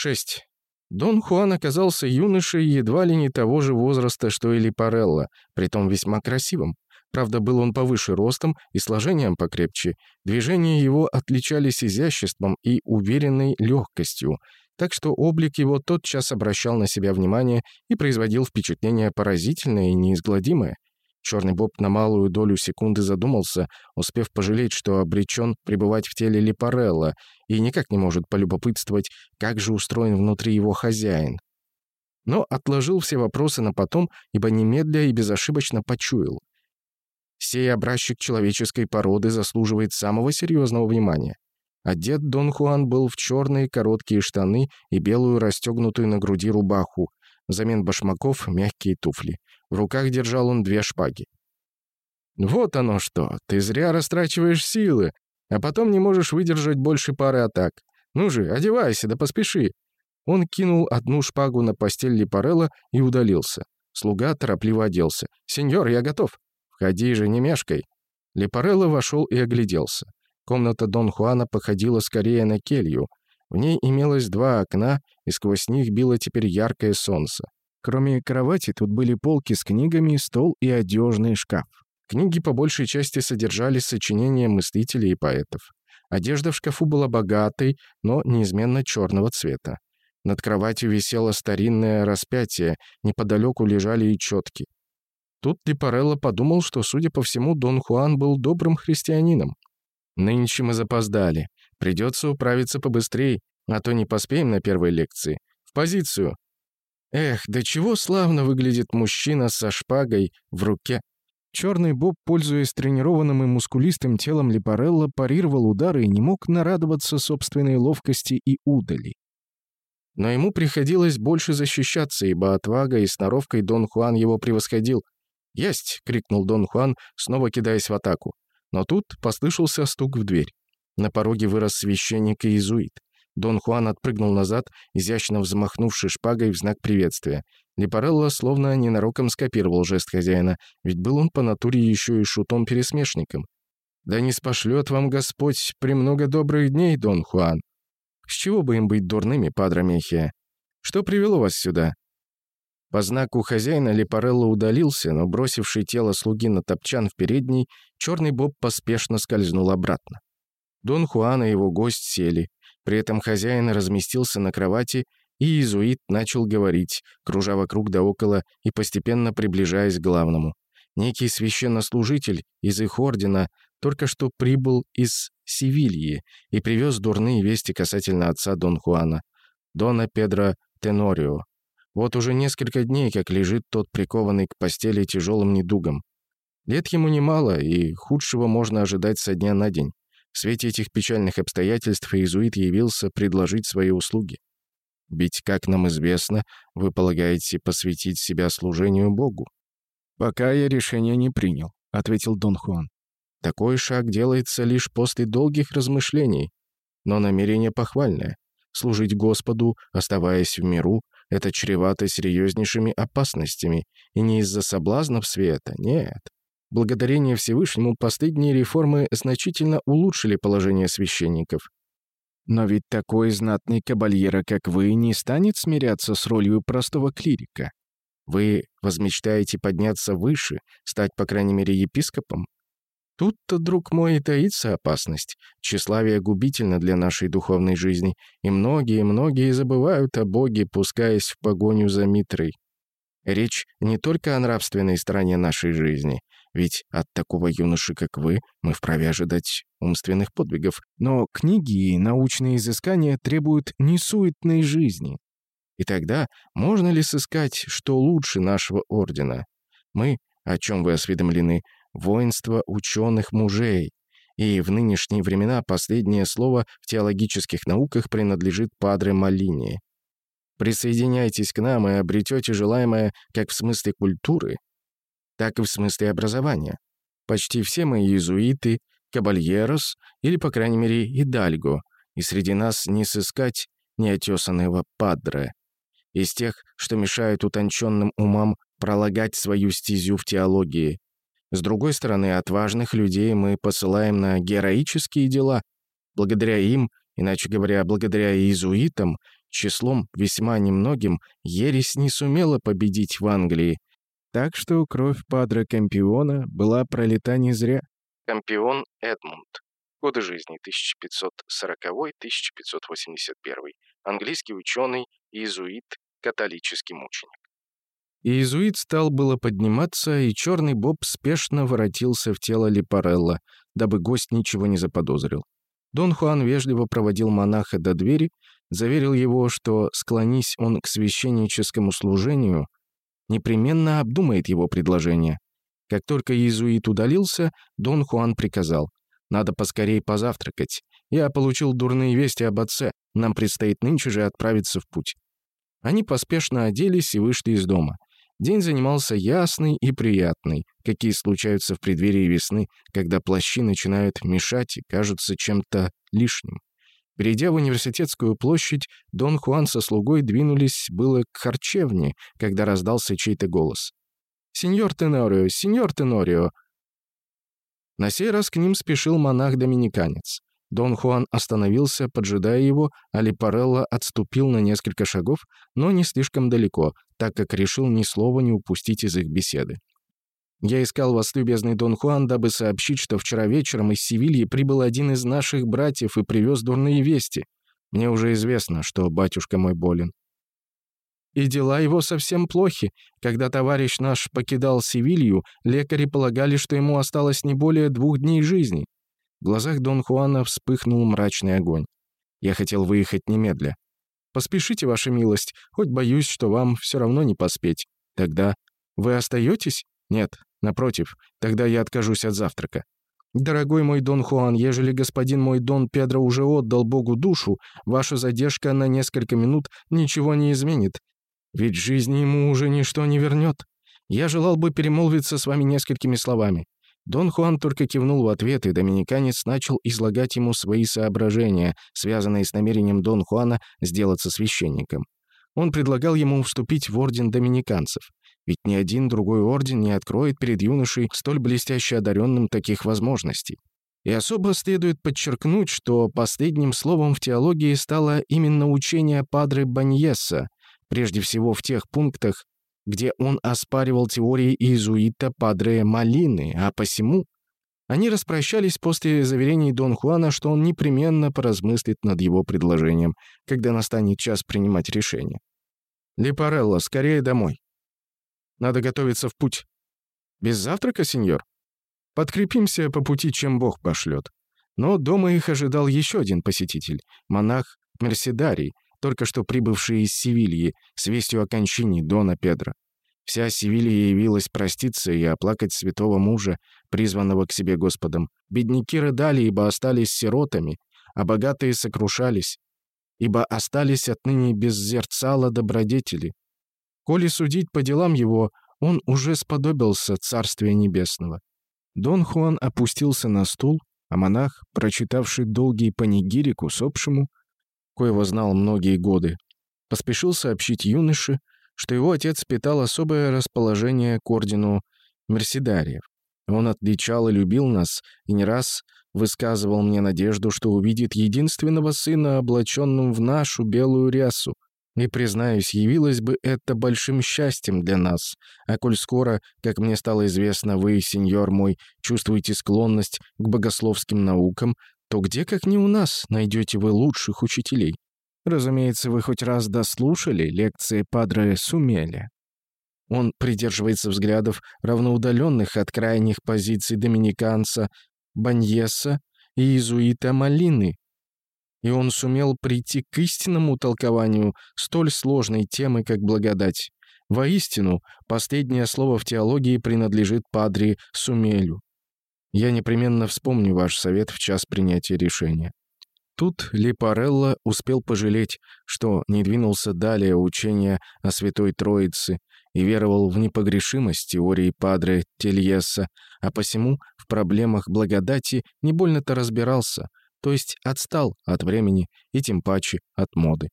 6. Дон Хуан оказался юношей едва ли не того же возраста, что и Липарелло, притом весьма красивым. Правда, был он повыше ростом и сложением покрепче. Движения его отличались изяществом и уверенной легкостью, так что облик его тотчас обращал на себя внимание и производил впечатление поразительное и неизгладимое. Черный Боб на малую долю секунды задумался, успев пожалеть, что обречен пребывать в теле Липарелла и никак не может полюбопытствовать, как же устроен внутри его хозяин. Но отложил все вопросы на потом, ибо немедля и безошибочно почуял. Сей образчик человеческой породы заслуживает самого серьезного внимания. Одет Дон Хуан был в черные короткие штаны и белую расстегнутую на груди рубаху, взамен башмаков мягкие туфли. В руках держал он две шпаги. «Вот оно что! Ты зря растрачиваешь силы, а потом не можешь выдержать больше пары атак. Ну же, одевайся, да поспеши!» Он кинул одну шпагу на постель Липарелла и удалился. Слуга торопливо оделся. «Сеньор, я готов!» «Входи же, не мешкай!» Лепарелло вошел и огляделся. Комната Дон Хуана походила скорее на келью. В ней имелось два окна, и сквозь них било теперь яркое солнце. Кроме кровати, тут были полки с книгами, стол и одежный шкаф. Книги по большей части содержали сочинения мыслителей и поэтов. Одежда в шкафу была богатой, но неизменно черного цвета. Над кроватью висело старинное распятие, неподалеку лежали и четки. Тут Липарелло подумал, что, судя по всему, Дон Хуан был добрым христианином. «Нынче мы запоздали. Придется управиться побыстрее, а то не поспеем на первой лекции. В позицию!» Эх, да чего славно выглядит мужчина со шпагой в руке. Черный Боб, пользуясь тренированным и мускулистым телом Липарелла, парировал удары и не мог нарадоваться собственной ловкости и удали. Но ему приходилось больше защищаться, ибо отвага и сноровкой Дон Хуан его превосходил — «Есть!» — крикнул Дон Хуан, снова кидаясь в атаку. Но тут послышался стук в дверь. На пороге вырос священник и иезуит. Дон Хуан отпрыгнул назад, изящно взмахнувши шпагой в знак приветствия. Лепарелло словно ненароком скопировал жест хозяина, ведь был он по натуре еще и шутом-пересмешником. «Да не спошлет вам Господь премного добрых дней, Дон Хуан!» «С чего бы им быть дурными, Падре Мехия? Что привело вас сюда?» По знаку хозяина Лепарелло удалился, но бросивший тело слуги на топчан в передней, черный боб поспешно скользнул обратно. Дон Хуан и его гость сели. При этом хозяин разместился на кровати, и иезуит начал говорить, кружа вокруг да около и постепенно приближаясь к главному. Некий священнослужитель из их ордена только что прибыл из Севильи и привез дурные вести касательно отца Дон Хуана, Дона Педро Тенорио, вот уже несколько дней, как лежит тот прикованный к постели тяжелым недугом. Лет ему немало, и худшего можно ожидать со дня на день. В свете этих печальных обстоятельств иезуит явился предложить свои услуги. Ведь, как нам известно, вы полагаете посвятить себя служению Богу. «Пока я решение не принял», — ответил Дон Хуан. «Такой шаг делается лишь после долгих размышлений, но намерение похвальное. Служить Господу, оставаясь в миру, это чревато серьезнейшими опасностями, и не из-за соблазнов света, нет. Благодарение Всевышнему последние реформы значительно улучшили положение священников. Но ведь такой знатный кабальера, как вы, не станет смиряться с ролью простого клирика. Вы возмечтаете подняться выше, стать, по крайней мере, епископом? Тут-то, друг мой, и таится опасность. Тщеславие губительно для нашей духовной жизни, и многие-многие забывают о Боге, пускаясь в погоню за Митрой. Речь не только о нравственной стороне нашей жизни, ведь от такого юноши, как вы, мы вправе ожидать умственных подвигов, но книги и научные изыскания требуют несуетной жизни. И тогда можно ли сыскать, что лучше нашего ордена? Мы, о чем вы осведомлены, воинство ученых мужей, и в нынешние времена последнее слово в теологических науках принадлежит Падре Малини. Присоединяйтесь к нам и обретете желаемое как в смысле культуры, так и в смысле образования. Почти все мы иезуиты, кабальерос или, по крайней мере, идальго, и среди нас не сыскать неотесанного падре. Из тех, что мешают утонченным умам пролагать свою стезю в теологии, с другой стороны, отважных людей мы посылаем на героические дела. Благодаря им, иначе говоря, благодаря иезуитам, числом весьма немногим, ересь не сумела победить в Англии. Так что кровь Падре Кампиона была пролита не зря. Кампион Эдмунд. Годы жизни 1540-1581. Английский ученый, иезуит, католический мученик. Иезуит стал было подниматься, и черный боб спешно воротился в тело Липарелла, дабы гость ничего не заподозрил. Дон Хуан вежливо проводил монаха до двери, заверил его, что, склонись он к священническому служению, непременно обдумает его предложение. Как только иезуит удалился, Дон Хуан приказал, «Надо поскорей позавтракать. Я получил дурные вести об отце, нам предстоит нынче же отправиться в путь». Они поспешно оделись и вышли из дома. День занимался ясный и приятный, какие случаются в преддверии весны, когда плащи начинают мешать и кажутся чем-то лишним. Перейдя в университетскую площадь, Дон Хуан со слугой двинулись было к харчевне, когда раздался чей-то голос. «Сеньор Тенорио! Сеньор Тенорио!» На сей раз к ним спешил монах-доминиканец. Дон Хуан остановился, поджидая его, а Липарелло отступил на несколько шагов, но не слишком далеко, так как решил ни слова не упустить из их беседы. «Я искал вас, любезный Дон Хуан, дабы сообщить, что вчера вечером из Севильи прибыл один из наших братьев и привез дурные вести. Мне уже известно, что батюшка мой болен. И дела его совсем плохи. Когда товарищ наш покидал Севилью, лекари полагали, что ему осталось не более двух дней жизни. В глазах Дон Хуана вспыхнул мрачный огонь. «Я хотел выехать немедля. Поспешите, ваша милость, хоть боюсь, что вам все равно не поспеть. Тогда вы остаетесь? Нет, напротив, тогда я откажусь от завтрака. Дорогой мой Дон Хуан, ежели господин мой Дон Педро уже отдал Богу душу, ваша задержка на несколько минут ничего не изменит. Ведь жизни ему уже ничто не вернет. Я желал бы перемолвиться с вами несколькими словами. Дон Хуан только кивнул в ответ, и доминиканец начал излагать ему свои соображения, связанные с намерением Дон Хуана сделаться священником. Он предлагал ему вступить в орден доминиканцев, ведь ни один другой орден не откроет перед юношей, столь блестяще одаренным, таких возможностей. И особо следует подчеркнуть, что последним словом в теологии стало именно учение Падре Баньеса, прежде всего в тех пунктах, где он оспаривал теории иезуита Падре Малины, а посему они распрощались после заверений Дон Хуана, что он непременно поразмыслит над его предложением, когда настанет час принимать решение. «Липарелло, скорее домой. Надо готовиться в путь. Без завтрака, сеньор? Подкрепимся по пути, чем Бог пошлет». Но дома их ожидал еще один посетитель, монах Мерседарий, только что прибывший из Севильи с вестью о кончине Дона Педро. Вся Севилья явилась проститься и оплакать святого мужа, призванного к себе Господом. Бедняки рыдали, ибо остались сиротами, а богатые сокрушались, ибо остались отныне без зерцала добродетели. Коли судить по делам его, он уже сподобился Царствия Небесного. Дон Хуан опустился на стул, а монах, прочитавший долгий панигири к усопшему, коего знал многие годы, поспешил сообщить юноше, что его отец питал особое расположение к ордену Мерседариев. Он отличал и любил нас, и не раз высказывал мне надежду, что увидит единственного сына, облаченным в нашу белую рясу. И, признаюсь, явилось бы это большим счастьем для нас. А коль скоро, как мне стало известно, вы, сеньор мой, чувствуете склонность к богословским наукам, то где, как не у нас, найдете вы лучших учителей? Разумеется, вы хоть раз дослушали лекции Падре Сумеля. Он придерживается взглядов, равноудаленных от крайних позиций доминиканца Баньеса и иезуита Малины, и он сумел прийти к истинному толкованию столь сложной темы, как благодать. Воистину, последнее слово в теологии принадлежит Падре Сумелю. Я непременно вспомню ваш совет в час принятия решения». Тут Липарелло успел пожалеть, что не двинулся далее учения о Святой Троице и веровал в непогрешимость теории Падре Тельеса, а посему в проблемах благодати не больно-то разбирался, то есть отстал от времени и тем паче от моды.